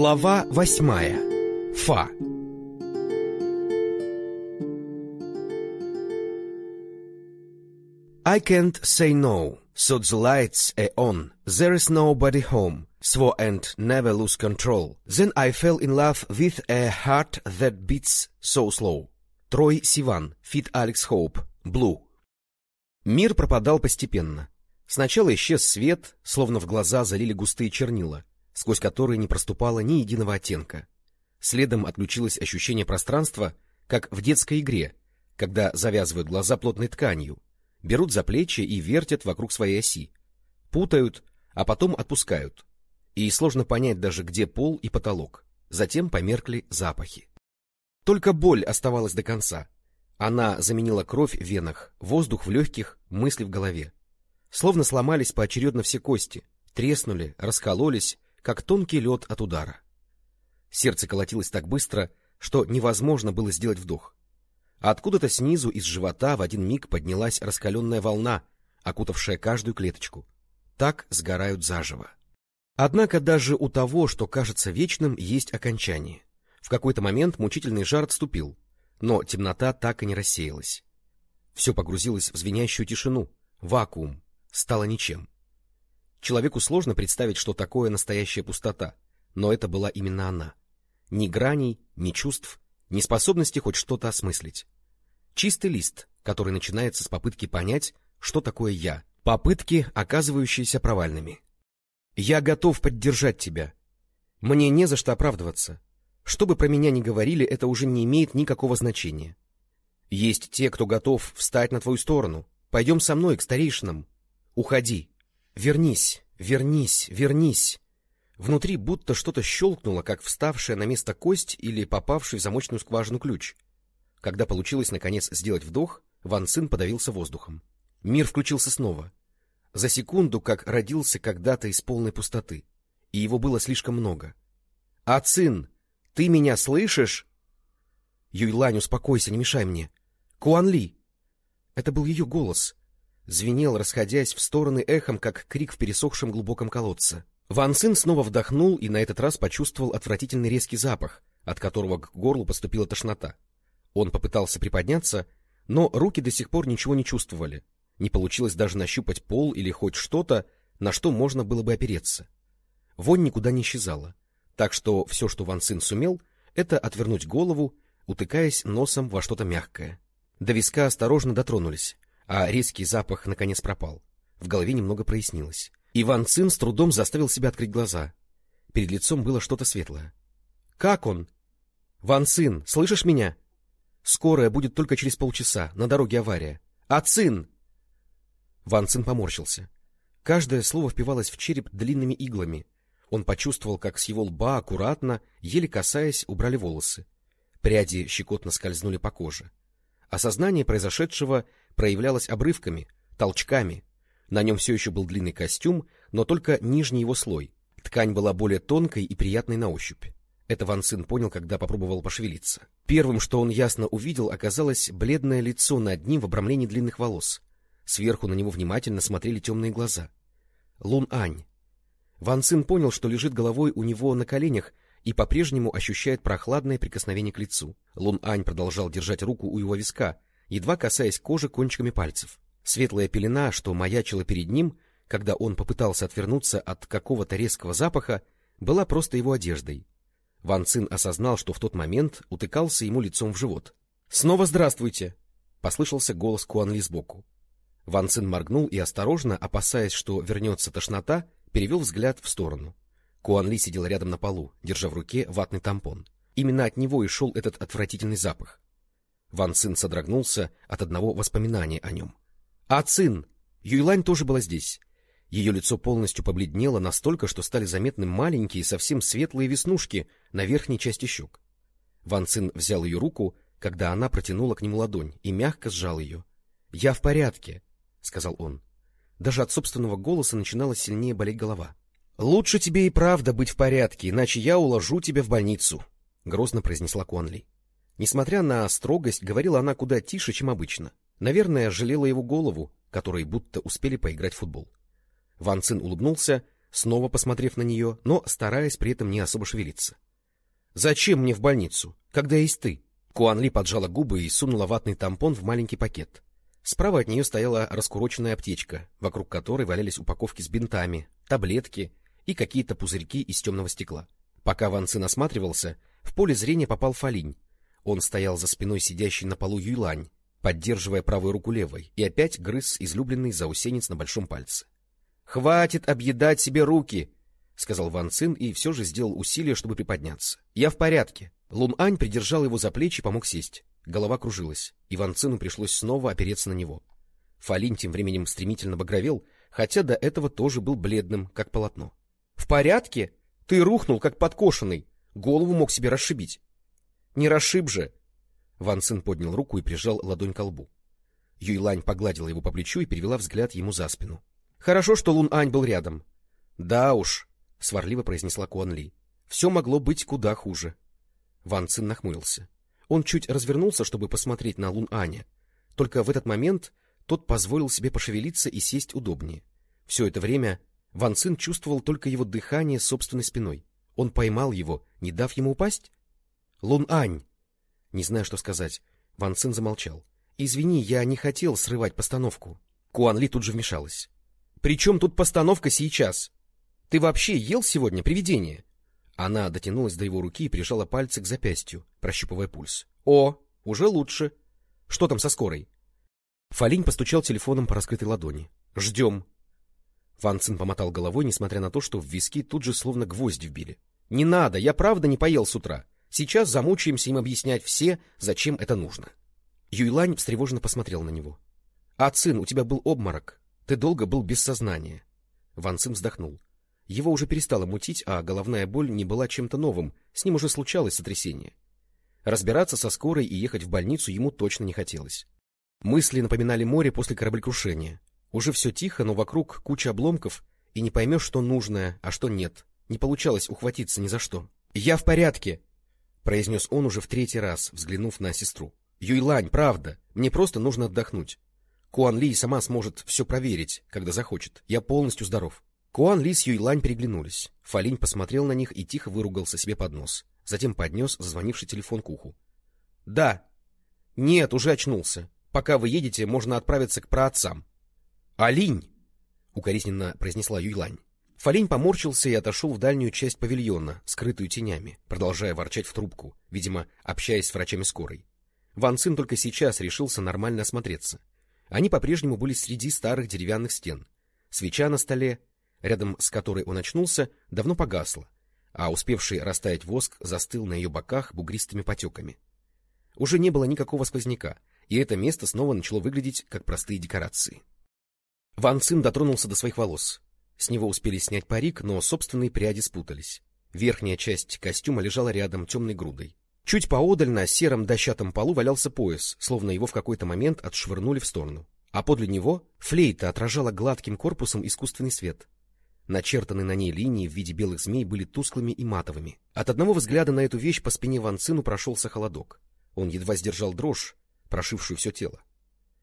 Глава восьмая. Фа. I can't say no, so the lights are on. There is nobody home. Swore and never lose control. Then I fell in love with a heart that beats so slow. Трой Сиван, Фит Алекс Хоуп, Блу. Мир пропадал постепенно. Сначала исчез свет, словно в глаза залили густые чернила, сквозь которые не проступало ни единого оттенка. Следом отключилось ощущение пространства, как в детской игре, когда завязывают глаза плотной тканью, берут за плечи и вертят вокруг своей оси, путают, а потом отпускают. И сложно понять даже, где пол и потолок. Затем померкли запахи. Только боль оставалась до конца. Она заменила кровь в венах, воздух в легких, мысли в голове. Словно сломались поочередно все кости, треснули, раскололись, как тонкий лед от удара. Сердце колотилось так быстро, что невозможно было сделать вдох. А откуда-то снизу из живота в один миг поднялась раскаленная волна, окутавшая каждую клеточку. Так сгорают заживо. Однако даже у того, что кажется вечным, есть окончание. В какой-то момент мучительный жар отступил, но темнота так и не рассеялась. Все погрузилось в звенящую тишину, вакуум, стало ничем. Человеку сложно представить, что такое настоящая пустота, но это была именно она. Ни граней, ни чувств, ни способности хоть что-то осмыслить. Чистый лист, который начинается с попытки понять, что такое «я», попытки, оказывающиеся провальными. «Я готов поддержать тебя. Мне не за что оправдываться. Что бы про меня ни говорили, это уже не имеет никакого значения. Есть те, кто готов встать на твою сторону. Пойдем со мной к старейшинам. Уходи. Вернись, вернись, вернись. Внутри будто что-то щелкнуло, как вставшая на место кость или попавший в замочную скважину ключ. Когда получилось, наконец, сделать вдох, Ван Цин подавился воздухом. Мир включился снова. За секунду, как родился когда-то из полной пустоты. И его было слишком много. — А Цин, ты меня слышишь? — Юйлань, успокойся, не мешай мне. — Куан Ли! Это был ее голос. Звенел, расходясь в стороны эхом, как крик в пересохшем глубоком колодце. Ван Цин снова вдохнул и на этот раз почувствовал отвратительный резкий запах, от которого к горлу поступила тошнота. Он попытался приподняться, но руки до сих пор ничего не чувствовали. Не получилось даже нащупать пол или хоть что-то, на что можно было бы опереться. Вонь никуда не исчезала, так что все, что Ван Цин сумел, это отвернуть голову, утыкаясь носом во что-то мягкое. До виска осторожно дотронулись, а резкий запах наконец пропал. В голове немного прояснилось. Иван Цин с трудом заставил себя открыть глаза. Перед лицом было что-то светлое. — Как он? — Ван Цин, слышишь меня? Скорая будет только через полчаса, на дороге авария. — А Цин? Ван Цин поморщился. Каждое слово впивалось в череп длинными иглами. Он почувствовал, как с его лба аккуратно, еле касаясь, убрали волосы. Пряди щекотно скользнули по коже. Осознание произошедшего проявлялось обрывками, толчками, на нем все еще был длинный костюм, но только нижний его слой. Ткань была более тонкой и приятной на ощупь. Это Ван Цин понял, когда попробовал пошевелиться. Первым, что он ясно увидел, оказалось бледное лицо над ним в обрамлении длинных волос. Сверху на него внимательно смотрели темные глаза. Лун Ань. Ван Цин понял, что лежит головой у него на коленях и по-прежнему ощущает прохладное прикосновение к лицу. Лун Ань продолжал держать руку у его виска, едва касаясь кожи кончиками пальцев. Светлая пелена, что маячила перед ним, когда он попытался отвернуться от какого-то резкого запаха, была просто его одеждой. Ван Цин осознал, что в тот момент утыкался ему лицом в живот. — Снова здравствуйте! — послышался голос Куанли сбоку. Ван Цин моргнул и осторожно, опасаясь, что вернется тошнота, перевел взгляд в сторону. Куанли сидел рядом на полу, держа в руке ватный тампон. Именно от него и шел этот отвратительный запах. Ван Цин содрогнулся от одного воспоминания о нем. А Цин! Юйлань тоже была здесь. Ее лицо полностью побледнело настолько, что стали заметны маленькие, совсем светлые веснушки на верхней части щек. Ван Цин взял ее руку, когда она протянула к нему ладонь, и мягко сжал ее. — Я в порядке, — сказал он. Даже от собственного голоса начинала сильнее болеть голова. — Лучше тебе и правда быть в порядке, иначе я уложу тебя в больницу, — грозно произнесла Куанли. Несмотря на строгость, говорила она куда тише, чем обычно. Наверное, жалела его голову, которые будто успели поиграть в футбол. Ван Цин улыбнулся, снова посмотрев на нее, но стараясь при этом не особо шевелиться. — Зачем мне в больницу, когда есть ты? Куан Ли поджала губы и сунула ватный тампон в маленький пакет. Справа от нее стояла раскуроченная аптечка, вокруг которой валялись упаковки с бинтами, таблетки и какие-то пузырьки из темного стекла. Пока Ван Цин осматривался, в поле зрения попал Фалинь. Он стоял за спиной сидящей на полу Юйлань, поддерживая правую руку левой, и опять грыз излюбленный заусенец на большом пальце. — Хватит объедать себе руки! — сказал Ван Цин и все же сделал усилие, чтобы приподняться. — Я в порядке. Лун Ань придержал его за плечи и помог сесть. Голова кружилась, и Ван Цину пришлось снова опереться на него. Фалин тем временем стремительно багровел, хотя до этого тоже был бледным, как полотно. — В порядке? Ты рухнул, как подкошенный. Голову мог себе расшибить. — Не расшиб же! Ван Цин поднял руку и прижал ладонь к лбу. Юйлань погладила его по плечу и перевела взгляд ему за спину. — Хорошо, что Лун Ань был рядом. — Да уж, — сварливо произнесла Куан Ли. — Все могло быть куда хуже. Ван Цин нахмурился. Он чуть развернулся, чтобы посмотреть на Лун Аня. Только в этот момент тот позволил себе пошевелиться и сесть удобнее. Все это время Ван Цин чувствовал только его дыхание собственной спиной. Он поймал его, не дав ему упасть? — Лун Ань! Не зная, что сказать, Ван Цин замолчал. — Извини, я не хотел срывать постановку. Куан Ли тут же вмешалась. — При чем тут постановка сейчас? Ты вообще ел сегодня привидение? Она дотянулась до его руки и прижала пальцы к запястью, прощупывая пульс. — О, уже лучше. Что там со скорой? Фалинь постучал телефоном по раскрытой ладони. — Ждем. Ван Цин помотал головой, несмотря на то, что в виски тут же словно гвозди вбили. — Не надо, я правда не поел с утра. Сейчас замучаемся им объяснять все, зачем это нужно. Юйлань встревоженно посмотрел на него. — А, Цин, у тебя был обморок. Ты долго был без сознания. Ван Цин вздохнул. Его уже перестало мутить, а головная боль не была чем-то новым, с ним уже случалось сотрясение. Разбираться со скорой и ехать в больницу ему точно не хотелось. Мысли напоминали море после кораблекрушения. Уже все тихо, но вокруг куча обломков, и не поймешь, что нужное, а что нет. Не получалось ухватиться ни за что. — Я в порядке! — произнес он уже в третий раз, взглянув на сестру. — Юйлань, правда, мне просто нужно отдохнуть. Куан Ли сама сможет все проверить, когда захочет. Я полностью здоров. Куан Ли с Юйлань переглянулись. Фалинь посмотрел на них и тихо выругался себе под нос. Затем поднес зазвонивший телефон к уху. — Да. — Нет, уже очнулся. Пока вы едете, можно отправиться к праотцам. — Алинь! — укоризненно произнесла Юйлань. Фалинь поморщился и отошел в дальнюю часть павильона, скрытую тенями, продолжая ворчать в трубку, видимо, общаясь с врачами скорой. Ван Цин только сейчас решился нормально осмотреться. Они по-прежнему были среди старых деревянных стен. Свеча на столе, рядом с которой он очнулся, давно погасла, а успевший растаять воск застыл на ее боках бугристыми потеками. Уже не было никакого сквозняка, и это место снова начало выглядеть как простые декорации. Ван Цин дотронулся до своих волос. С него успели снять парик, но собственные пряди спутались. Верхняя часть костюма лежала рядом темной грудой. Чуть поодаль на сером дощатом полу валялся пояс, словно его в какой-то момент отшвырнули в сторону. А подле него флейта отражала гладким корпусом искусственный свет. Начертанные на ней линии в виде белых змей были тусклыми и матовыми. От одного взгляда на эту вещь по спине Ван Цину прошелся холодок. Он едва сдержал дрожь, прошившую все тело.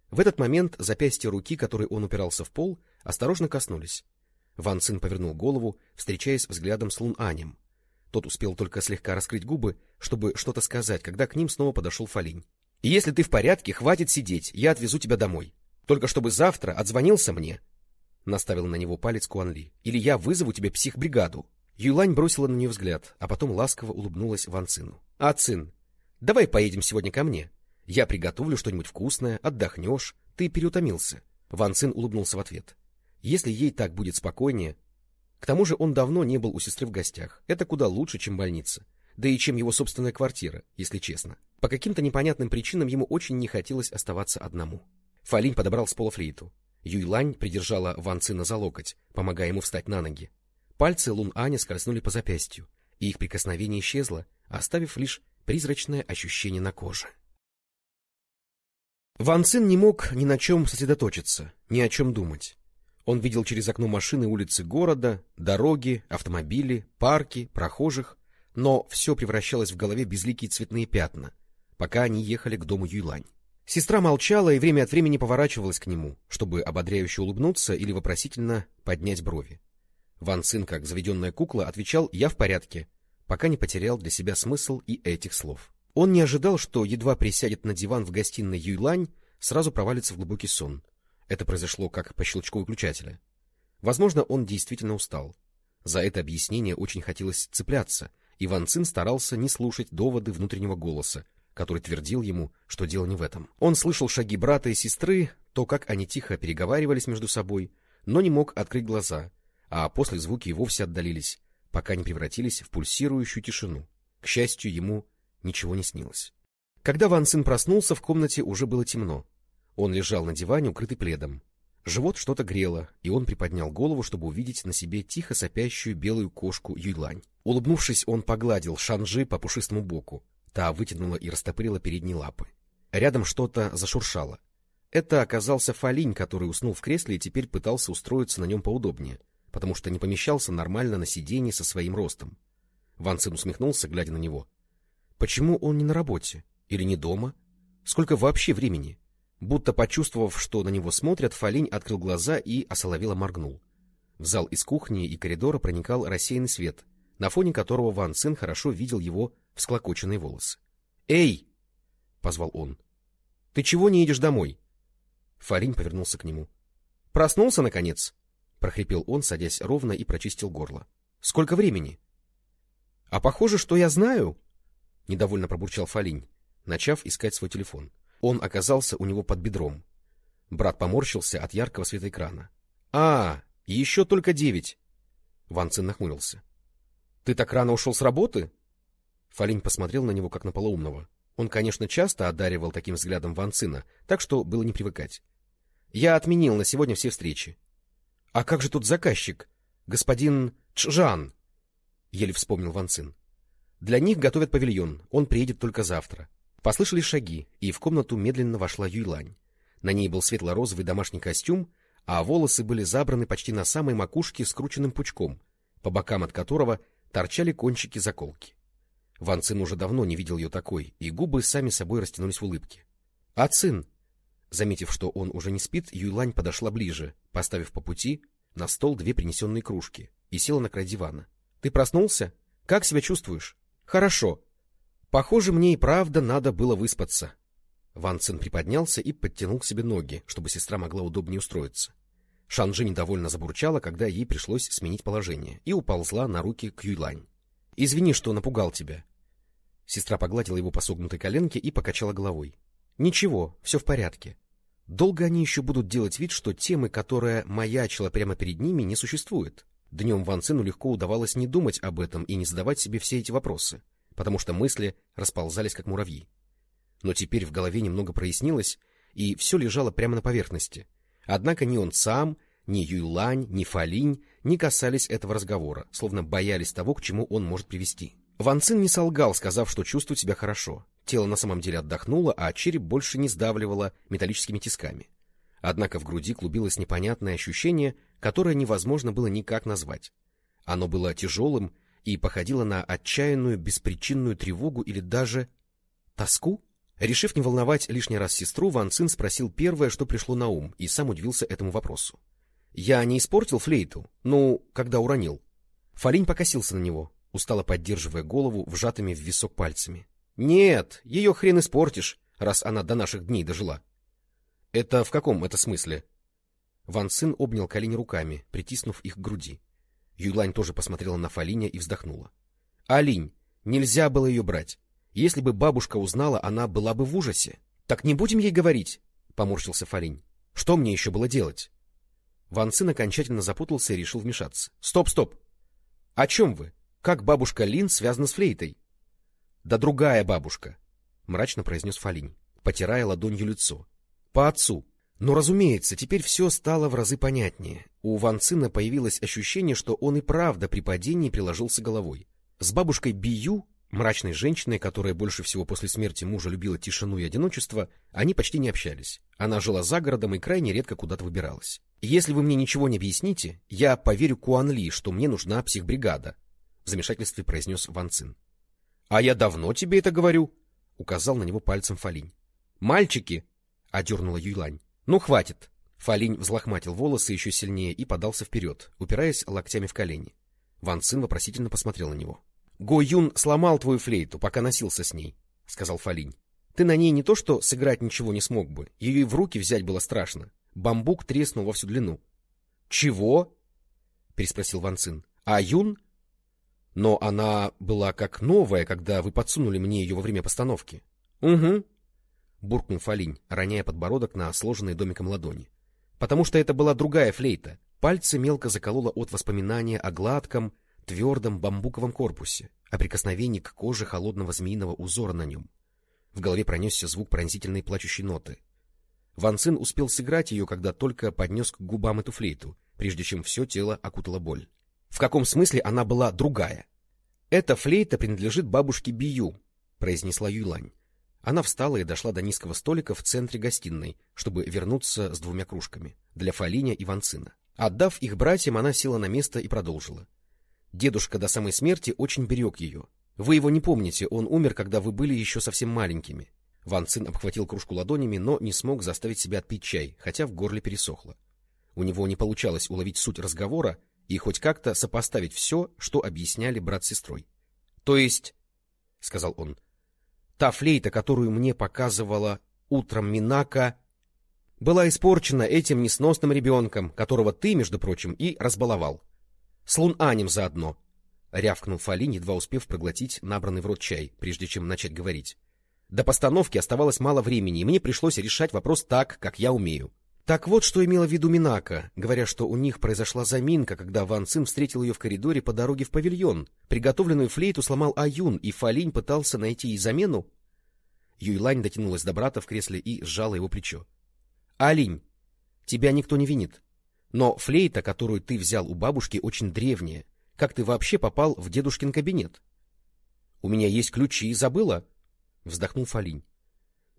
В этот момент запястья руки, которой он упирался в пол, осторожно коснулись. Ван Цин повернул голову, встречаясь взглядом с Лун Анем. Тот успел только слегка раскрыть губы, чтобы что-то сказать, когда к ним снова подошел Фалинь. — Если ты в порядке, хватит сидеть, я отвезу тебя домой. Только чтобы завтра отзвонился мне наставил на него палец Куанли. — Или я вызову тебе психбригаду. Юлань бросила на нее взгляд, а потом ласково улыбнулась Ван Цину. — А, Цин, давай поедем сегодня ко мне. Я приготовлю что-нибудь вкусное, отдохнешь. Ты переутомился. Ван Цин улыбнулся в ответ. Если ей так будет спокойнее... К тому же он давно не был у сестры в гостях. Это куда лучше, чем больница. Да и чем его собственная квартира, если честно. По каким-то непонятным причинам ему очень не хотелось оставаться одному. Фалинь подобрал с пола флейту. Юйлань придержала Ван Цина за локоть, помогая ему встать на ноги. Пальцы Лун Аня скользнули по запястью, и их прикосновение исчезло, оставив лишь призрачное ощущение на коже. Ван Цин не мог ни на чем сосредоточиться, ни о чем думать. Он видел через окно машины улицы города, дороги, автомобили, парки, прохожих, но все превращалось в голове безликие цветные пятна, пока они ехали к дому Юйлань. Сестра молчала и время от времени поворачивалась к нему, чтобы ободряюще улыбнуться или вопросительно поднять брови. Ван Цин, как заведенная кукла, отвечал «я в порядке», пока не потерял для себя смысл и этих слов. Он не ожидал, что едва присядет на диван в гостиной Юйлань, сразу провалится в глубокий сон. Это произошло как по щелчку выключателя. Возможно, он действительно устал. За это объяснение очень хотелось цепляться, и Ван Цин старался не слушать доводы внутреннего голоса, который твердил ему, что дело не в этом. Он слышал шаги брата и сестры, то, как они тихо переговаривались между собой, но не мог открыть глаза, а после звуки и вовсе отдалились, пока не превратились в пульсирующую тишину. К счастью, ему ничего не снилось. Когда Ван Цин проснулся, в комнате уже было темно. Он лежал на диване, укрытый пледом. Живот что-то грело, и он приподнял голову, чтобы увидеть на себе тихо сопящую белую кошку Юйлань. Улыбнувшись, он погладил Шанжи по пушистому боку. Та вытянула и растопырила передние лапы. Рядом что-то зашуршало. Это оказался Фалинь, который уснул в кресле и теперь пытался устроиться на нем поудобнее, потому что не помещался нормально на сиденье со своим ростом. Ван Цин усмехнулся, глядя на него. Почему он не на работе? Или не дома? Сколько вообще времени? Будто почувствовав, что на него смотрят, Фалинь открыл глаза и осоловело моргнул. В зал из кухни и коридора проникал рассеянный свет, на фоне которого Ван Цин хорошо видел его всклокоченные волосы. — Эй! — позвал он. — Ты чего не едешь домой? Фалинь повернулся к нему. — Проснулся, наконец? — прохрипел он, садясь ровно и прочистил горло. — Сколько времени? — А похоже, что я знаю, — недовольно пробурчал Фалинь, начав искать свой телефон. Он оказался у него под бедром. Брат поморщился от яркого света экрана. — А, еще только девять! Ван Цин нахмурился. — Ты так рано ушел с работы? Фалинь посмотрел на него, как на полоумного. Он, конечно, часто одаривал таким взглядом Ван Цина, так что было не привыкать. — Я отменил на сегодня все встречи. — А как же тут заказчик? Господин Чжан? — еле вспомнил Ван Цин. — Для них готовят павильон, он приедет только завтра. Послышались шаги, и в комнату медленно вошла Юйлань. На ней был светло-розовый домашний костюм, а волосы были забраны почти на самой макушке скрученным пучком, по бокам от которого торчали кончики заколки. Ван Цин уже давно не видел ее такой, и губы сами собой растянулись в улыбке. — А Цин? Заметив, что он уже не спит, Юйлань подошла ближе, поставив по пути на стол две принесенные кружки, и села на край дивана. — Ты проснулся? Как себя чувствуешь? — Хорошо. Похоже, мне и правда надо было выспаться. Ван Цин приподнялся и подтянул к себе ноги, чтобы сестра могла удобнее устроиться. Шанжи недовольно забурчала, когда ей пришлось сменить положение, и уползла на руки к Юйлань. — Извини, что напугал тебя. Сестра погладила его по согнутой коленке и покачала головой. — Ничего, все в порядке. Долго они еще будут делать вид, что темы, которая маячила прямо перед ними, не существует. Днем Ван Цину легко удавалось не думать об этом и не задавать себе все эти вопросы потому что мысли расползались, как муравьи. Но теперь в голове немного прояснилось, и все лежало прямо на поверхности. Однако ни он сам, ни Юйлань, ни Фалинь не касались этого разговора, словно боялись того, к чему он может привести. Ван Цин не солгал, сказав, что чувствует себя хорошо. Тело на самом деле отдохнуло, а череп больше не сдавливало металлическими тисками. Однако в груди клубилось непонятное ощущение, которое невозможно было никак назвать. Оно было тяжелым и походила на отчаянную беспричинную тревогу или даже тоску. Решив не волновать лишний раз сестру, Ван Цин спросил первое, что пришло на ум, и сам удивился этому вопросу. — Я не испортил флейту? Ну, когда уронил? Фалинь покосился на него, устало поддерживая голову вжатыми в висок пальцами. — Нет, ее хрен испортишь, раз она до наших дней дожила. — Это в каком это смысле? Ван Цин обнял колени руками, притиснув их к груди. Юйлань тоже посмотрела на Фалиня и вздохнула. — Алинь, нельзя было ее брать. Если бы бабушка узнала, она была бы в ужасе. — Так не будем ей говорить, — поморщился Фалинь. — Что мне еще было делать? Ван Цин окончательно запутался и решил вмешаться. — Стоп, стоп! — О чем вы? Как бабушка Лин связана с флейтой? — Да другая бабушка, — мрачно произнес Фалинь, потирая ладонью лицо. — По отцу. Но, разумеется, теперь все стало в разы понятнее. У Ван Цина появилось ощущение, что он и правда при падении приложился головой. С бабушкой Бию, мрачной женщиной, которая больше всего после смерти мужа любила тишину и одиночество, они почти не общались. Она жила за городом и крайне редко куда-то выбиралась. «Если вы мне ничего не объясните, я поверю Куан Ли, что мне нужна психбригада», — в замешательстве произнес Ван Цин. «А я давно тебе это говорю», — указал на него пальцем Фалинь. «Мальчики!» — одернула Юйлань. Ну, хватит. Фалинь взлохматил волосы еще сильнее и подался вперед, упираясь локтями в колени. Ван Цин вопросительно посмотрел на него. — Го Юн сломал твою флейту, пока носился с ней, — сказал Фалинь. — Ты на ней не то что сыграть ничего не смог бы, ее и в руки взять было страшно. Бамбук треснул во всю длину. — Чего? — переспросил Ван Цин. — А Юн? — Но она была как новая, когда вы подсунули мне ее во время постановки. — Угу, — буркнул Фалинь, роняя подбородок на сложенные домиком ладони. — Потому что это была другая флейта. Пальцы мелко закололо от воспоминания о гладком, твердом бамбуковом корпусе, о прикосновении к коже холодного змеиного узора на нем. В голове пронесся звук пронзительной плачущей ноты. Ван Цин успел сыграть ее, когда только поднес к губам эту флейту, прежде чем все тело окутала боль. В каком смысле она была другая? — Эта флейта принадлежит бабушке Бию, — произнесла Юйлань. Она встала и дошла до низкого столика в центре гостиной, чтобы вернуться с двумя кружками для Фалиня и Ванцина. Отдав их братьям, она села на место и продолжила. Дедушка до самой смерти очень берег ее. Вы его не помните, он умер, когда вы были еще совсем маленькими. Ван Цин обхватил кружку ладонями, но не смог заставить себя отпить чай, хотя в горле пересохло. У него не получалось уловить суть разговора и хоть как-то сопоставить все, что объясняли брат с сестрой. — То есть, — сказал он, Та флейта, которую мне показывала утром Минака, была испорчена этим несносным ребенком, которого ты, между прочим, и разбаловал. С Лун-Анем заодно. Рявкнул Фалин, едва успев проглотить набранный в рот чай, прежде чем начать говорить. До постановки оставалось мало времени, и мне пришлось решать вопрос так, как я умею. Так вот, что имела в виду Минака, говоря, что у них произошла заминка, когда Ван Цин встретил ее в коридоре по дороге в павильон. Приготовленную флейту сломал Аюн, и Фалинь пытался найти ей замену. Юйлань дотянулась до брата в кресле и сжала его плечо. — Алинь, тебя никто не винит. Но флейта, которую ты взял у бабушки, очень древняя. Как ты вообще попал в дедушкин кабинет? — У меня есть ключи, забыла? — вздохнул Фалинь.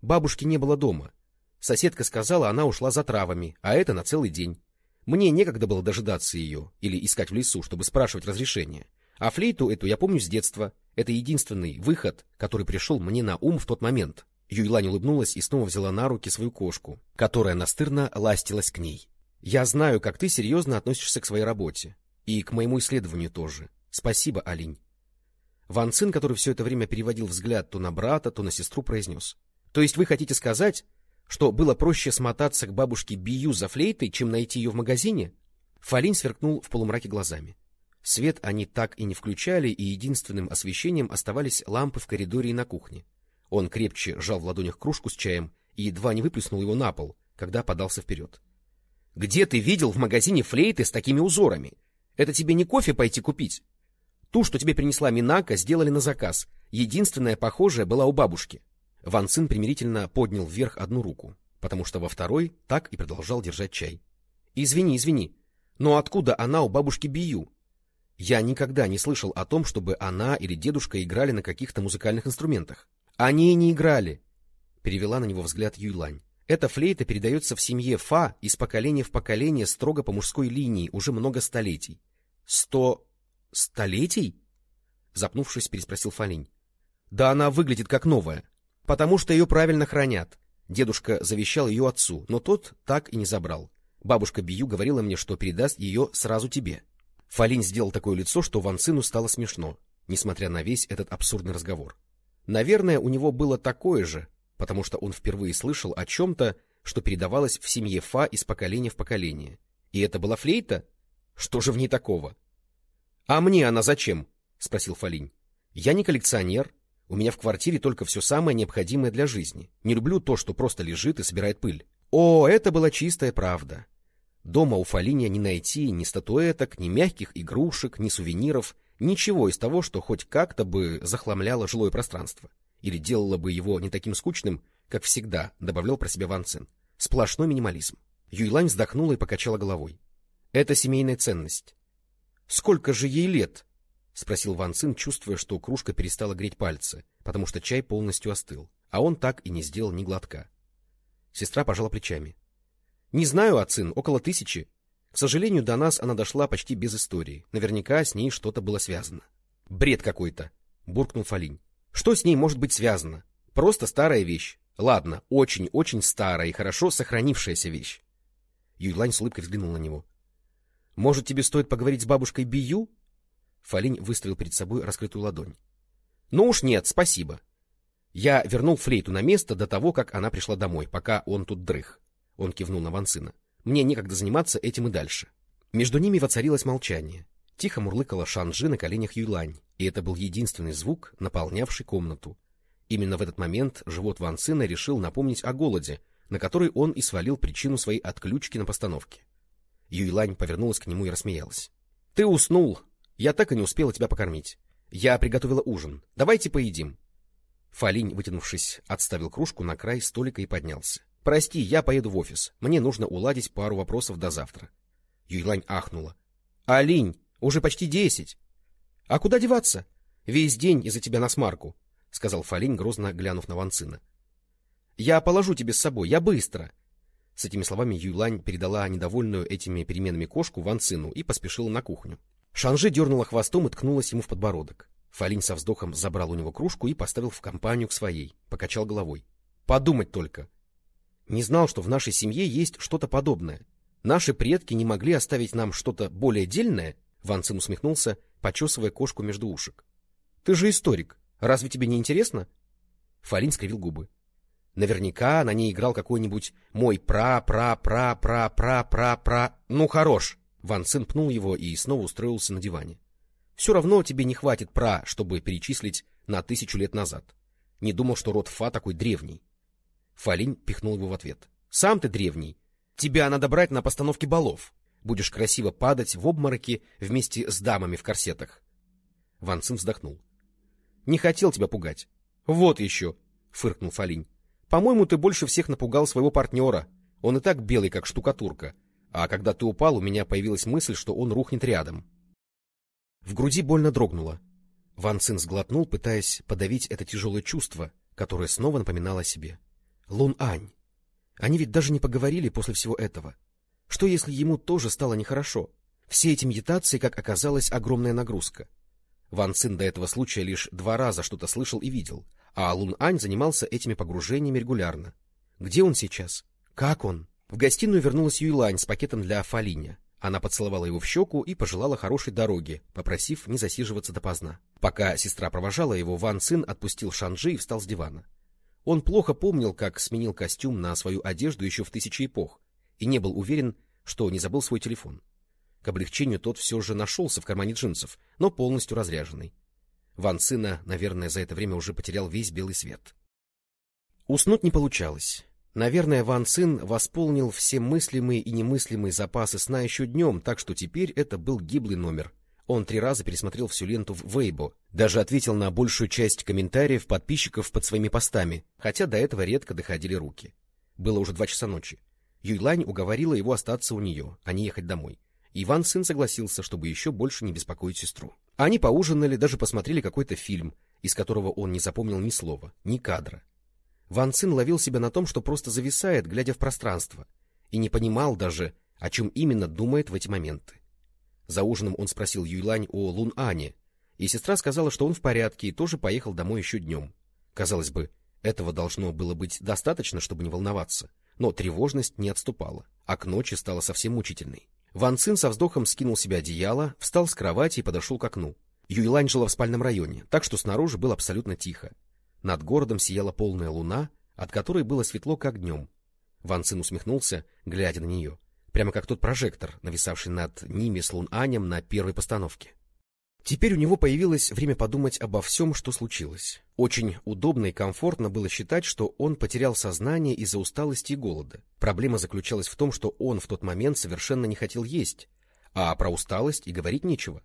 Бабушки не было дома. Соседка сказала, она ушла за травами, а это на целый день. Мне некогда было дожидаться ее или искать в лесу, чтобы спрашивать разрешения. А флейту эту я помню с детства. Это единственный выход, который пришел мне на ум в тот момент. Юйлань улыбнулась и снова взяла на руки свою кошку, которая настырно ластилась к ней. — Я знаю, как ты серьезно относишься к своей работе. И к моему исследованию тоже. Спасибо, Алинь. Ван Цин, который все это время переводил взгляд то на брата, то на сестру, произнес. — То есть вы хотите сказать, что было проще смотаться к бабушке Бию за флейтой, чем найти ее в магазине? Фалинь сверкнул в полумраке глазами. Свет они так и не включали, и единственным освещением оставались лампы в коридоре и на кухне. Он крепче сжал в ладонях кружку с чаем и едва не выплеснул его на пол, когда подался вперед. — Где ты видел в магазине флейты с такими узорами? Это тебе не кофе пойти купить? Ту, что тебе принесла Минака, сделали на заказ. Единственная похожая была у бабушки. Ван Цин примирительно поднял вверх одну руку, потому что во второй так и продолжал держать чай. — Извини, извини, но откуда она у бабушки Бию? Я никогда не слышал о том, чтобы она или дедушка играли на каких-то музыкальных инструментах. Они не играли, — перевела на него взгляд Юйлань. Эта флейта передается в семье Фа из поколения в поколение строго по мужской линии уже много столетий. — Сто... столетий? — запнувшись, переспросил Фалинь. — Да она выглядит как новая. Потому что ее правильно хранят. Дедушка завещал ее отцу, но тот так и не забрал. Бабушка Бию говорила мне, что передаст ее сразу тебе. — Фалин сделал такое лицо, что Ван Цину стало смешно, несмотря на весь этот абсурдный разговор. Наверное, у него было такое же, потому что он впервые слышал о чем-то, что передавалось в семье Фа из поколения в поколение. И это была флейта? Что же в ней такого? — А мне она зачем? — спросил Фалинь. — Я не коллекционер. У меня в квартире только все самое необходимое для жизни. Не люблю то, что просто лежит и собирает пыль. О, это была чистая правда. Дома у Фалиния не найти ни статуэток, ни мягких игрушек, ни сувениров, ничего из того, что хоть как-то бы захламляло жилое пространство. Или делало бы его не таким скучным, как всегда, добавлял про себя Ван Цин. Сплошной минимализм. Юйлань вздохнула и покачала головой. Это семейная ценность. Сколько же ей лет? — спросил Ван Цин, чувствуя, что кружка перестала греть пальцы, потому что чай полностью остыл, а он так и не сделал ни глотка. Сестра пожала плечами. Не знаю, Ацин, около тысячи. К сожалению, до нас она дошла почти без истории. Наверняка с ней что-то было связано. Бред какой-то, буркнул Фалинь. Что с ней может быть связано? Просто старая вещь. Ладно, очень-очень старая и хорошо сохранившаяся вещь. Юйлань с улыбкой взглянул на него. — Может, тебе стоит поговорить с бабушкой Бию? Фалинь выставил перед собой раскрытую ладонь. — Ну уж нет, спасибо. Я вернул флейту на место до того, как она пришла домой, пока он тут дрых. Он кивнул на Ван Цина. Мне некогда заниматься этим и дальше. Между ними воцарилось молчание. Тихо мурлыкала Шанжи на коленях Юйлань, и это был единственный звук, наполнявший комнату. Именно в этот момент живот Ван Цина решил напомнить о голоде, на который он и свалил причину своей отключки на постановке. Юйлань повернулась к нему и рассмеялась. — Ты уснул. Я так и не успела тебя покормить. Я приготовила ужин. Давайте поедим. Фалинь, вытянувшись, отставил кружку на край столика и поднялся. — Прости, я поеду в офис. Мне нужно уладить пару вопросов до завтра. Юйлань ахнула. — Алинь, уже почти десять. — А куда деваться? Весь день из-за тебя на смарку, — сказал Фалинь, грозно глянув на Ванцина. — Я положу тебе с собой, я быстро. С этими словами Юйлань передала недовольную этими переменами кошку Ванцину и поспешила на кухню. Шанжи дернула хвостом и ткнулась ему в подбородок. Фалинь со вздохом забрал у него кружку и поставил в компанию к своей, покачал головой. — Подумать только! Не знал, что в нашей семье есть что-то подобное. Наши предки не могли оставить нам что-то более дельное? Ван Цин усмехнулся, почесывая кошку между ушек. — Ты же историк. Разве тебе не интересно? Фалин скривил губы. Наверняка на ней играл какой-нибудь мой пра-пра-пра-пра-пра-пра... Ну, хорош! Ван Цин пнул его и снова устроился на диване. Все равно тебе не хватит пра, чтобы перечислить на тысячу лет назад. Не думал, что род Фа такой древний. Фалинь пихнул его в ответ. — Сам ты древний. Тебя надо брать на постановке балов. Будешь красиво падать в обмороки вместе с дамами в корсетах. Ван Цин вздохнул. — Не хотел тебя пугать. — Вот еще, — фыркнул Фалинь. — По-моему, ты больше всех напугал своего партнера. Он и так белый, как штукатурка. А когда ты упал, у меня появилась мысль, что он рухнет рядом. В груди больно дрогнуло. Ван Цин сглотнул, пытаясь подавить это тяжелое чувство, которое снова напоминало о себе. Лун Ань. Они ведь даже не поговорили после всего этого. Что, если ему тоже стало нехорошо? Все эти медитации, как оказалось, огромная нагрузка. Ван Цин до этого случая лишь два раза что-то слышал и видел, а Лун Ань занимался этими погружениями регулярно. Где он сейчас? Как он? В гостиную вернулась Юйлань с пакетом для Фалиня. Она поцеловала его в щеку и пожелала хорошей дороги, попросив не засиживаться допоздна. Пока сестра провожала его, Ван Цин отпустил Шанжи и встал с дивана. Он плохо помнил, как сменил костюм на свою одежду еще в тысячи эпох, и не был уверен, что не забыл свой телефон. К облегчению тот все же нашелся в кармане джинсов, но полностью разряженный. Ван Цина, наверное, за это время уже потерял весь белый свет. Уснуть не получалось. Наверное, Ван Цин восполнил все мыслимые и немыслимые запасы сна еще днем, так что теперь это был гиблый номер. Он три раза пересмотрел всю ленту в Вейбо, даже ответил на большую часть комментариев подписчиков под своими постами, хотя до этого редко доходили руки. Было уже два часа ночи. Юйлань уговорила его остаться у нее, а не ехать домой. Иван сын согласился, чтобы еще больше не беспокоить сестру. Они поужинали, даже посмотрели какой-то фильм, из которого он не запомнил ни слова, ни кадра. Ван Цин ловил себя на том, что просто зависает, глядя в пространство, и не понимал даже, о чем именно думает в эти моменты. За ужином он спросил Юйлань о Лун Ане, и сестра сказала, что он в порядке и тоже поехал домой еще днем. Казалось бы, этого должно было быть достаточно, чтобы не волноваться, но тревожность не отступала, а к ночи стала совсем мучительной. Ван Цин со вздохом скинул себе одеяло, встал с кровати и подошел к окну. Юйлань жила в спальном районе, так что снаружи было абсолютно тихо. Над городом сияла полная луна, от которой было светло, как днем. Ван Цин усмехнулся, глядя на нее, прямо как тот прожектор, нависавший над ними с Лун Анем на первой постановке. Теперь у него появилось время подумать обо всем, что случилось. Очень удобно и комфортно было считать, что он потерял сознание из-за усталости и голода. Проблема заключалась в том, что он в тот момент совершенно не хотел есть, а про усталость и говорить нечего.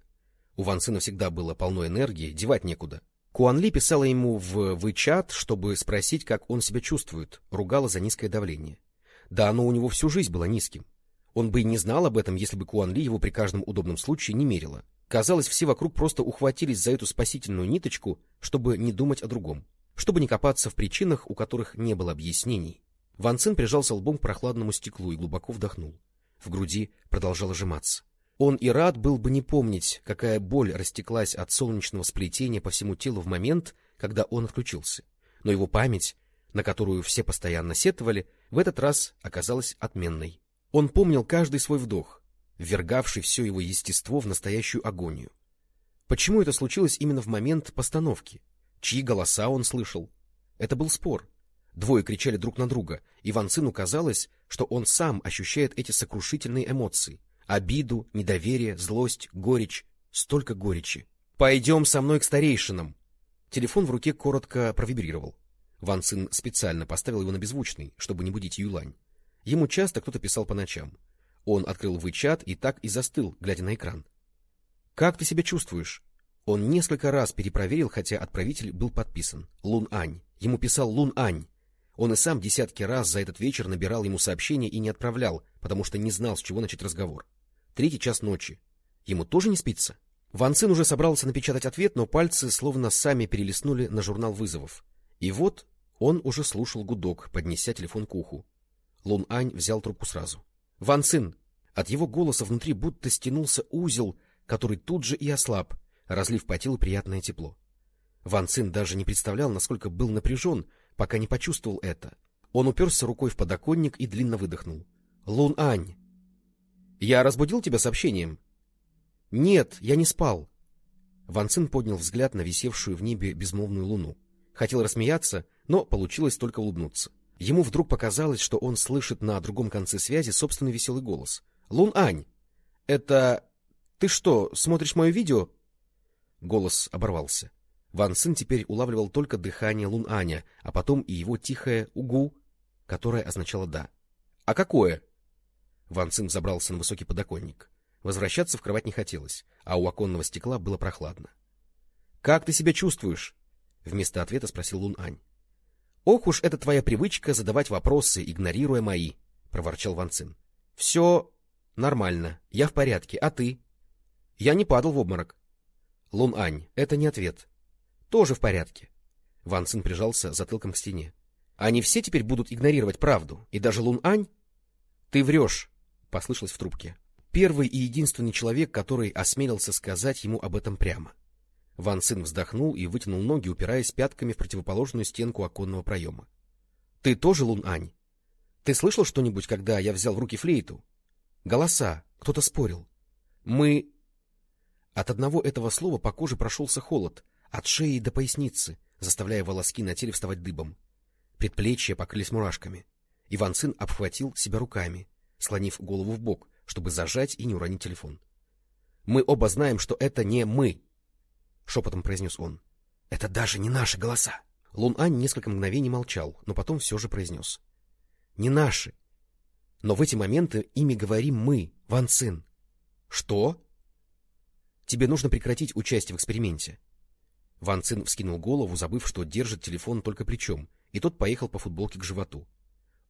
У Ван Цина всегда было полно энергии, девать некуда. Куан Ли писала ему в WeChat, чтобы спросить, как он себя чувствует, ругала за низкое давление. Да оно у него всю жизнь было низким. Он бы и не знал об этом, если бы Куан Ли его при каждом удобном случае не мерила. Казалось, все вокруг просто ухватились за эту спасительную ниточку, чтобы не думать о другом, чтобы не копаться в причинах, у которых не было объяснений. Ван Цин прижался лбом к прохладному стеклу и глубоко вдохнул. В груди продолжало сжиматься. Он и рад был бы не помнить, какая боль растеклась от солнечного сплетения по всему телу в момент, когда он отключился. Но его память, на которую все постоянно сетовали, в этот раз оказалась отменной. Он помнил каждый свой вдох, ввергавший все его естество в настоящую агонию. Почему это случилось именно в момент постановки? Чьи голоса он слышал? Это был спор. Двое кричали друг на друга, и Ван Цину казалось, что он сам ощущает эти сокрушительные эмоции. Обиду, недоверие, злость, горечь. Столько горечи. «Пойдем со мной к старейшинам!» Телефон в руке коротко провибрировал. Ван Цин специально поставил его на беззвучный, чтобы не будить Юлань. Ему часто кто-то писал по ночам. Он открыл вычат и так и застыл, глядя на экран. — Как ты себя чувствуешь? Он несколько раз перепроверил, хотя отправитель был подписан. Лун Ань. Ему писал Лун Ань. Он и сам десятки раз за этот вечер набирал ему сообщения и не отправлял, потому что не знал, с чего начать разговор. Третий час ночи. Ему тоже не спится? Ван Цин уже собрался напечатать ответ, но пальцы словно сами перелистнули на журнал вызовов. И вот он уже слушал гудок, поднеся телефон к уху. Лун Ань взял трубку сразу. — Ван Цин! От его голоса внутри будто стянулся узел, который тут же и ослаб, разлив по телу приятное тепло. Ван Цин даже не представлял, насколько был напряжен, пока не почувствовал это. Он уперся рукой в подоконник и длинно выдохнул. — Лун Ань! — Я разбудил тебя сообщением? — Нет, я не спал. Ван Цин поднял взгляд на висевшую в небе безмолвную луну. Хотел рассмеяться, но получилось только улыбнуться. Ему вдруг показалось, что он слышит на другом конце связи собственный веселый голос. — Лун Ань! Это... Ты что, смотришь мое видео? Голос оборвался. Ван Цин теперь улавливал только дыхание Лун Аня, а потом и его тихое «угу», которое означало «да». — А какое? Ван Цин забрался на высокий подоконник. Возвращаться в кровать не хотелось, а у оконного стекла было прохладно. — Как ты себя чувствуешь? — вместо ответа спросил Лун Ань. — Ох уж это твоя привычка задавать вопросы, игнорируя мои, — проворчал Ван Цин. — Все нормально, я в порядке, а ты? — Я не падал в обморок. — Лун Ань, это не ответ. Тоже в порядке. Ван Цин прижался затылком к стене. Они все теперь будут игнорировать правду, и даже Лун Ань? Ты врешь, послышалось в трубке. Первый и единственный человек, который осмелился сказать ему об этом прямо. Ван Цин вздохнул и вытянул ноги, упираясь пятками в противоположную стенку оконного проема. — Ты тоже Лун Ань? Ты слышал что-нибудь, когда я взял в руки флейту? Голоса, кто-то спорил. Мы... От одного этого слова по коже прошелся холод, от шеи до поясницы, заставляя волоски на теле вставать дыбом. Предплечья покрылись мурашками. Иван сын обхватил себя руками, слонив голову в бок, чтобы зажать и не уронить телефон. — Мы оба знаем, что это не мы, — шепотом произнес он. — Это даже не наши голоса. Лун Ань несколько мгновений молчал, но потом все же произнес. — Не наши. Но в эти моменты ими говорим мы, Ван Цин. — Что? — Тебе нужно прекратить участие в эксперименте. Ван Цин вскинул голову, забыв, что держит телефон только плечом, и тот поехал по футболке к животу.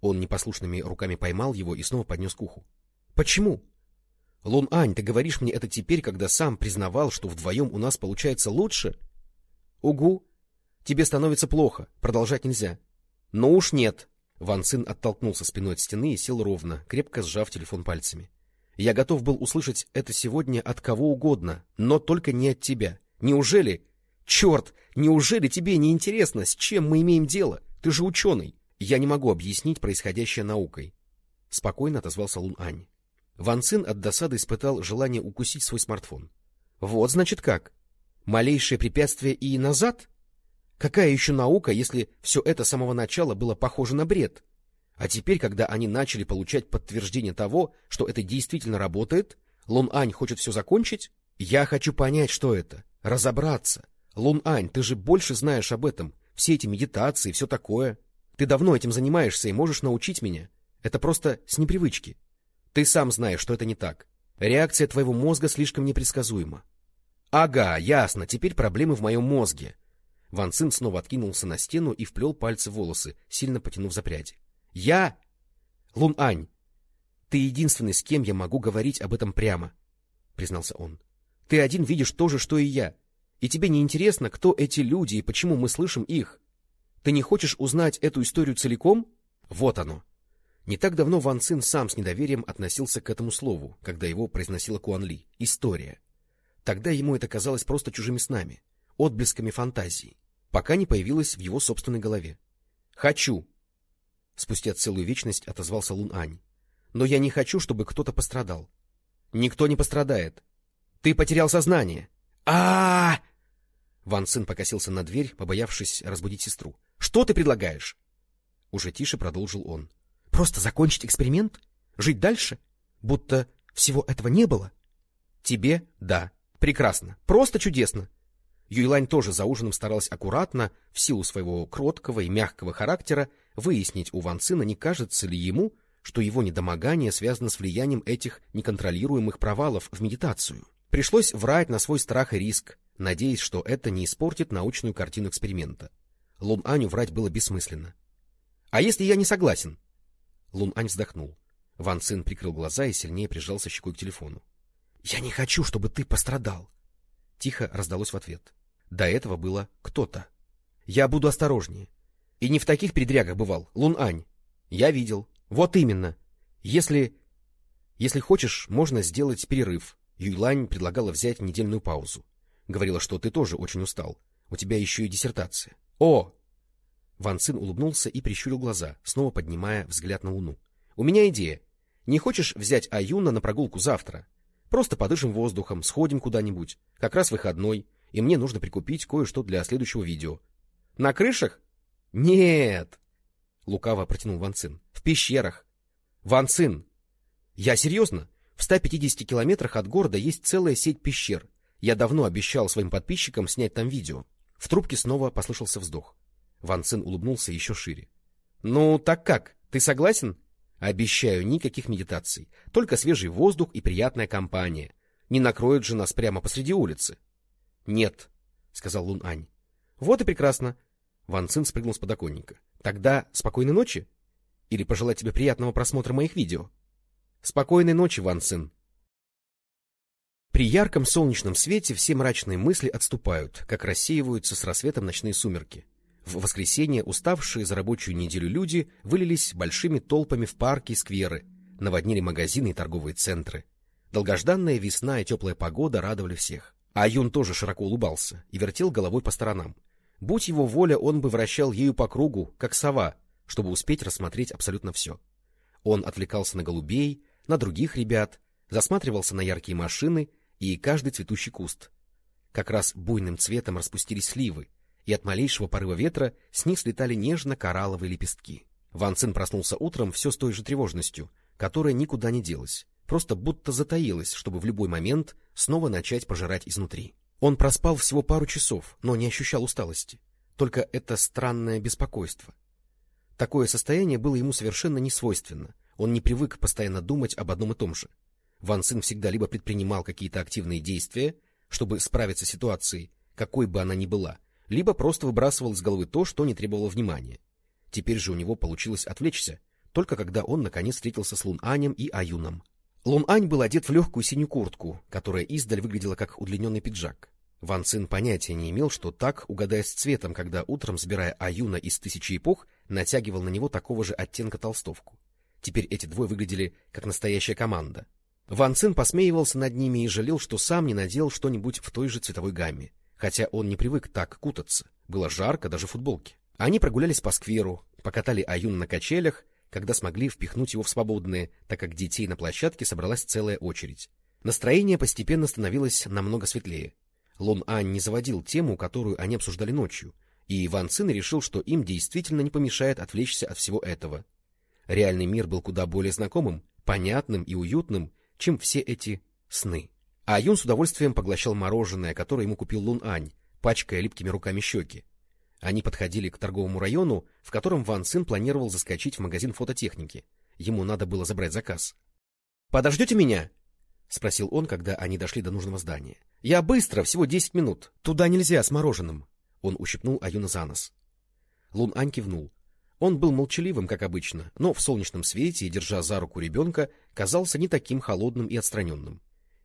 Он непослушными руками поймал его и снова поднес к уху. — Почему? — Лун Ань, ты говоришь мне это теперь, когда сам признавал, что вдвоем у нас получается лучше? — Угу. Тебе становится плохо, продолжать нельзя. — Ну уж нет. Ван Цин оттолкнулся спиной от стены и сел ровно, крепко сжав телефон пальцами. — Я готов был услышать это сегодня от кого угодно, но только не от тебя. Неужели Черт, неужели тебе не интересно, с чем мы имеем дело? Ты же ученый. Я не могу объяснить происходящее наукой. Спокойно отозвался Лун Ань. Ван Цин от досады испытал желание укусить свой смартфон. Вот, значит, как? Малейшее препятствие и назад? Какая еще наука, если все это с самого начала было похоже на бред? А теперь, когда они начали получать подтверждение того, что это действительно работает, Лун Ань хочет все закончить? Я хочу понять, что это, разобраться, Лун Ань, ты же больше знаешь об этом. Все эти медитации, все такое. Ты давно этим занимаешься и можешь научить меня. Это просто с непривычки. Ты сам знаешь, что это не так. Реакция твоего мозга слишком непредсказуема. Ага, ясно, теперь проблемы в моем мозге. Ван Цин снова откинулся на стену и вплел пальцы в волосы, сильно потянув за пряди. Я? Лун Ань, ты единственный, с кем я могу говорить об этом прямо, признался он. Ты один видишь то же, что и я. И тебе не интересно, кто эти люди и почему мы слышим их? Ты не хочешь узнать эту историю целиком? Вот оно. Не так давно Ван Цин сам с недоверием относился к этому слову, когда его произносила Куан Ли. История. Тогда ему это казалось просто чужими снами, отблесками фантазии, пока не появилось в его собственной голове. «Хочу!» Спустя целую вечность отозвался Лун Ань. но я не хочу, чтобы кто-то пострадал. Никто не пострадает. Ты потерял сознание. а, -а, -а Ван Цин покосился на дверь, побоявшись разбудить сестру. — Что ты предлагаешь? Уже тише продолжил он. — Просто закончить эксперимент? Жить дальше? Будто всего этого не было? — Тебе — да. Прекрасно. Просто чудесно. Юйлань тоже за ужином старалась аккуратно, в силу своего кроткого и мягкого характера, выяснить у Ван Цина, не кажется ли ему, что его недомогание связано с влиянием этих неконтролируемых провалов в медитацию. Пришлось врать на свой страх и риск, надеясь, что это не испортит научную картину эксперимента. Лун Аню врать было бессмысленно. — А если я не согласен? Лун Ань вздохнул. Ван Цин прикрыл глаза и сильнее прижался щекой к телефону. — Я не хочу, чтобы ты пострадал. Тихо раздалось в ответ. До этого было кто-то. — Я буду осторожнее. И не в таких передрягах бывал, Лун Ань. Я видел. Вот именно. Если... Если хочешь, можно сделать перерыв. Юйлань предлагала взять недельную паузу. Говорила, что ты тоже очень устал. У тебя еще и диссертация. О! Ван Цин улыбнулся и прищурил глаза, снова поднимая взгляд на Луну. — У меня идея. Не хочешь взять Аюна на прогулку завтра? Просто подышим воздухом, сходим куда-нибудь. Как раз выходной, и мне нужно прикупить кое-что для следующего видео. — На крышах? — Нет! — лукаво протянул Ван Цин. — В пещерах. — Ван Цин! Я серьезно? В 150 километрах от города есть целая сеть пещер. Я давно обещал своим подписчикам снять там видео. В трубке снова послышался вздох. Ван Цин улыбнулся еще шире. — Ну, так как? Ты согласен? — Обещаю, никаких медитаций. Только свежий воздух и приятная компания. Не накроют же нас прямо посреди улицы. — Нет, — сказал Лун Ань. — Вот и прекрасно. Ван Цин спрыгнул с подоконника. — Тогда спокойной ночи? Или пожелать тебе приятного просмотра моих видео? — Спокойной ночи, Ван Цин. При ярком солнечном свете все мрачные мысли отступают, как рассеиваются с рассветом ночные сумерки. В воскресенье уставшие за рабочую неделю люди вылились большими толпами в парки и скверы, наводнили магазины и торговые центры. Долгожданная весна и теплая погода радовали всех. А Юн тоже широко улыбался и вертел головой по сторонам. Будь его воля, он бы вращал ею по кругу, как сова, чтобы успеть рассмотреть абсолютно все. Он отвлекался на голубей, на других ребят, засматривался на яркие машины и каждый цветущий куст. Как раз буйным цветом распустились сливы, и от малейшего порыва ветра с них слетали нежно-коралловые лепестки. Ван Цин проснулся утром все с той же тревожностью, которая никуда не делась, просто будто затаилась, чтобы в любой момент снова начать пожирать изнутри. Он проспал всего пару часов, но не ощущал усталости, только это странное беспокойство. Такое состояние было ему совершенно не свойственно, он не привык постоянно думать об одном и том же. Ван Цин всегда либо предпринимал какие-то активные действия, чтобы справиться с ситуацией, какой бы она ни была, либо просто выбрасывал из головы то, что не требовало внимания. Теперь же у него получилось отвлечься, только когда он наконец встретился с Лун Анем и Аюном. Лун Ань был одет в легкую синюю куртку, которая издаль выглядела как удлиненный пиджак. Ван Цин понятия не имел, что так, угадая с цветом, когда утром, сбирая Аюна из тысячи эпох, натягивал на него такого же оттенка толстовку. Теперь эти двое выглядели как настоящая команда. Ван Цин посмеивался над ними и жалел, что сам не надел что-нибудь в той же цветовой гамме, хотя он не привык так кутаться. Было жарко даже в футболке. Они прогулялись по скверу, покатали Аюн на качелях, когда смогли впихнуть его в свободные, так как детей на площадке собралась целая очередь. Настроение постепенно становилось намного светлее. Лун Ань не заводил тему, которую они обсуждали ночью, и Иван Цин решил, что им действительно не помешает отвлечься от всего этого. Реальный мир был куда более знакомым, понятным и уютным, чем все эти сны. А Юн с удовольствием поглощал мороженое, которое ему купил Лун Ань, пачкая липкими руками щеки. Они подходили к торговому району, в котором Ван Цин планировал заскочить в магазин фототехники. Ему надо было забрать заказ. — Подождете меня? — спросил он, когда они дошли до нужного здания. — Я быстро, всего десять минут. Туда нельзя, с мороженым. Он ущипнул Аюна за нос. Лун Ань кивнул. Он был молчаливым, как обычно, но в солнечном свете, держа за руку ребенка, казался не таким холодным и отстраненным.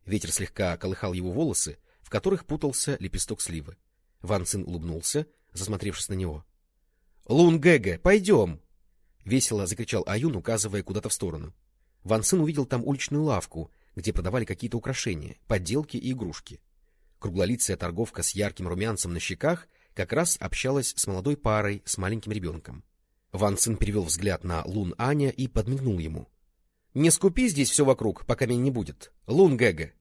Ветер слегка колыхал его волосы, в которых путался лепесток сливы. Ван Цин улыбнулся, засмотревшись на него. — Лун Гэгэ, пойдем! — весело закричал Аюн, указывая куда-то в сторону. Ван Цин увидел там уличную лавку, где продавали какие-то украшения, подделки и игрушки. Круглолицая торговка с ярким румянцем на щеках как раз общалась с молодой парой с маленьким ребенком. Ван Цин перевел взгляд на Лун Аня и подмигнул ему. Не скупи здесь все вокруг, пока меня не будет. Лун Гэга.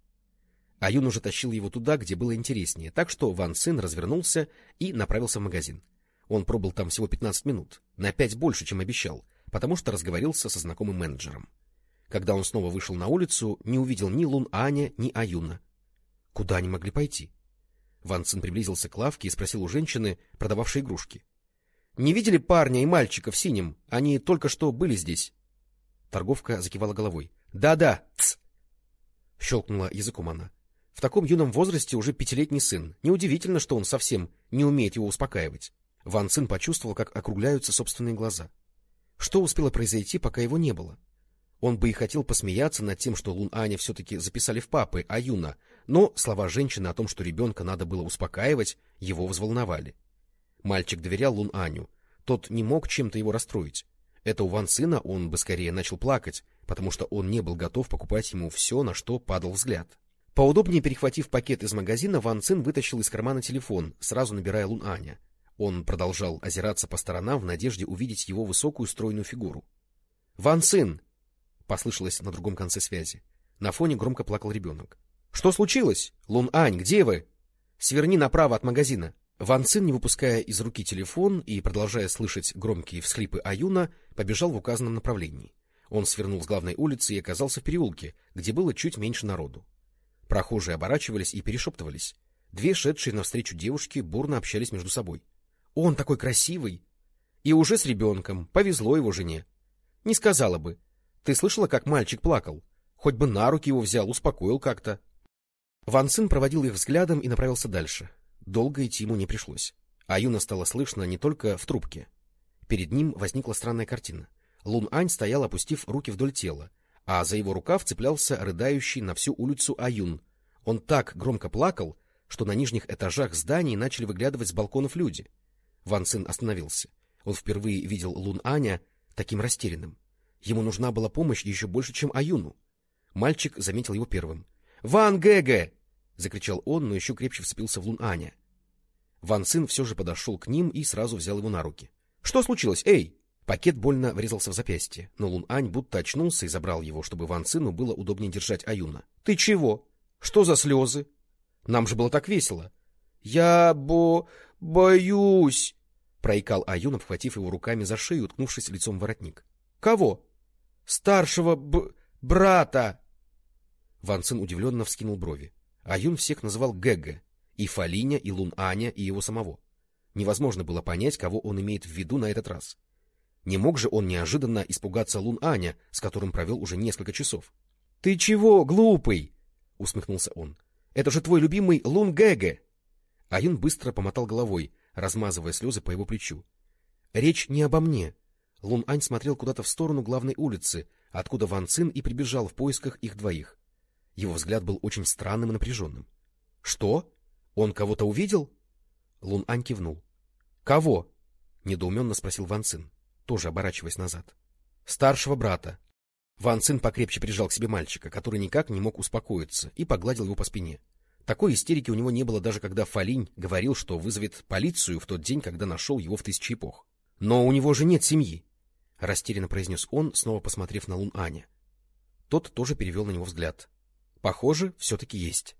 Аюн уже тащил его туда, где было интереснее, так что Ван Цин развернулся и направился в магазин. Он пробыл там всего 15 минут, на пять больше, чем обещал, потому что разговорился со знакомым менеджером. Когда он снова вышел на улицу, не увидел ни Лун Аня, ни Аюна. Куда они могли пойти? Ван Цин приблизился к лавке и спросил у женщины, продававшей игрушки. — Не видели парня и мальчика в синем? Они только что были здесь. Торговка закивала головой. «Да, — Да-да, щелкнула языком она. В таком юном возрасте уже пятилетний сын. Неудивительно, что он совсем не умеет его успокаивать. Ван Цин почувствовал, как округляются собственные глаза. Что успело произойти, пока его не было? Он бы и хотел посмеяться над тем, что Лун Аня все-таки записали в папы, а Юна, но слова женщины о том, что ребенка надо было успокаивать, его взволновали. Мальчик доверял Лун Аню. Тот не мог чем-то его расстроить. Это у Ван Сына он бы скорее начал плакать, потому что он не был готов покупать ему все, на что падал взгляд. Поудобнее перехватив пакет из магазина, Ван Цин вытащил из кармана телефон, сразу набирая Лун Аня. Он продолжал озираться по сторонам в надежде увидеть его высокую стройную фигуру. — Ван Цин! — послышалось на другом конце связи. На фоне громко плакал ребенок. — Что случилось? Лун Ань, где вы? — Сверни направо от магазина. Ван Цин, не выпуская из руки телефон и продолжая слышать громкие всхлипы Аюна, побежал в указанном направлении. Он свернул с главной улицы и оказался в переулке, где было чуть меньше народу. Прохожие оборачивались и перешептывались. Две шедшие навстречу девушки бурно общались между собой. — Он такой красивый! И уже с ребенком. Повезло его жене. Не сказала бы. Ты слышала, как мальчик плакал? Хоть бы на руки его взял, успокоил как-то. Ван Цин проводил их взглядом и направился дальше. Долго идти ему не пришлось. А стало слышно не только в трубке. Перед ним возникла странная картина. Лун Ань стоял, опустив руки вдоль тела, а за его рукав цеплялся рыдающий на всю улицу Аюн. Он так громко плакал, что на нижних этажах зданий начали выглядывать с балконов люди. Ван Цин остановился. Он впервые видел Лун Аня таким растерянным. Ему нужна была помощь еще больше, чем Аюну. Мальчик заметил его первым. — Ван Гэгэ! — закричал он, но еще крепче вцепился в Лун Аня. Ван Цин все же подошел к ним и сразу взял его на руки. — Что случилось? Эй! Пакет больно врезался в запястье, но Лун Ань будто очнулся и забрал его, чтобы Ван Цину было удобнее держать Аюна. — Ты чего? Что за слезы? Нам же было так весело. — Я бо... боюсь! — проикал Аюн, обхватив его руками за шею, уткнувшись лицом в воротник. — Кого? — Старшего б... брата! Ван Цин удивленно вскинул брови. Аюн всех называл Гэгэ, и Фалиня, и Лун Аня, и его самого. Невозможно было понять, кого он имеет в виду на этот раз. Не мог же он неожиданно испугаться Лун Аня, с которым провел уже несколько часов. — Ты чего, глупый? — усмехнулся он. — Это же твой любимый Лун Гэгэ! Аюн быстро помотал головой, размазывая слезы по его плечу. — Речь не обо мне. Лун Ань смотрел куда-то в сторону главной улицы, откуда Ван Цин и прибежал в поисках их двоих. Его взгляд был очень странным и напряженным. — Что? Он кого-то увидел? Лун Ань кивнул. — Кого? — недоуменно спросил Ван Цин, тоже оборачиваясь назад. — Старшего брата. Ван Цин покрепче прижал к себе мальчика, который никак не мог успокоиться, и погладил его по спине. Такой истерики у него не было даже когда Фалинь говорил, что вызовет полицию в тот день, когда нашел его в тысячи эпох. — Но у него же нет семьи! — растерянно произнес он, снова посмотрев на Лун Аня. Тот тоже перевел на него взгляд. — Похоже, все-таки есть.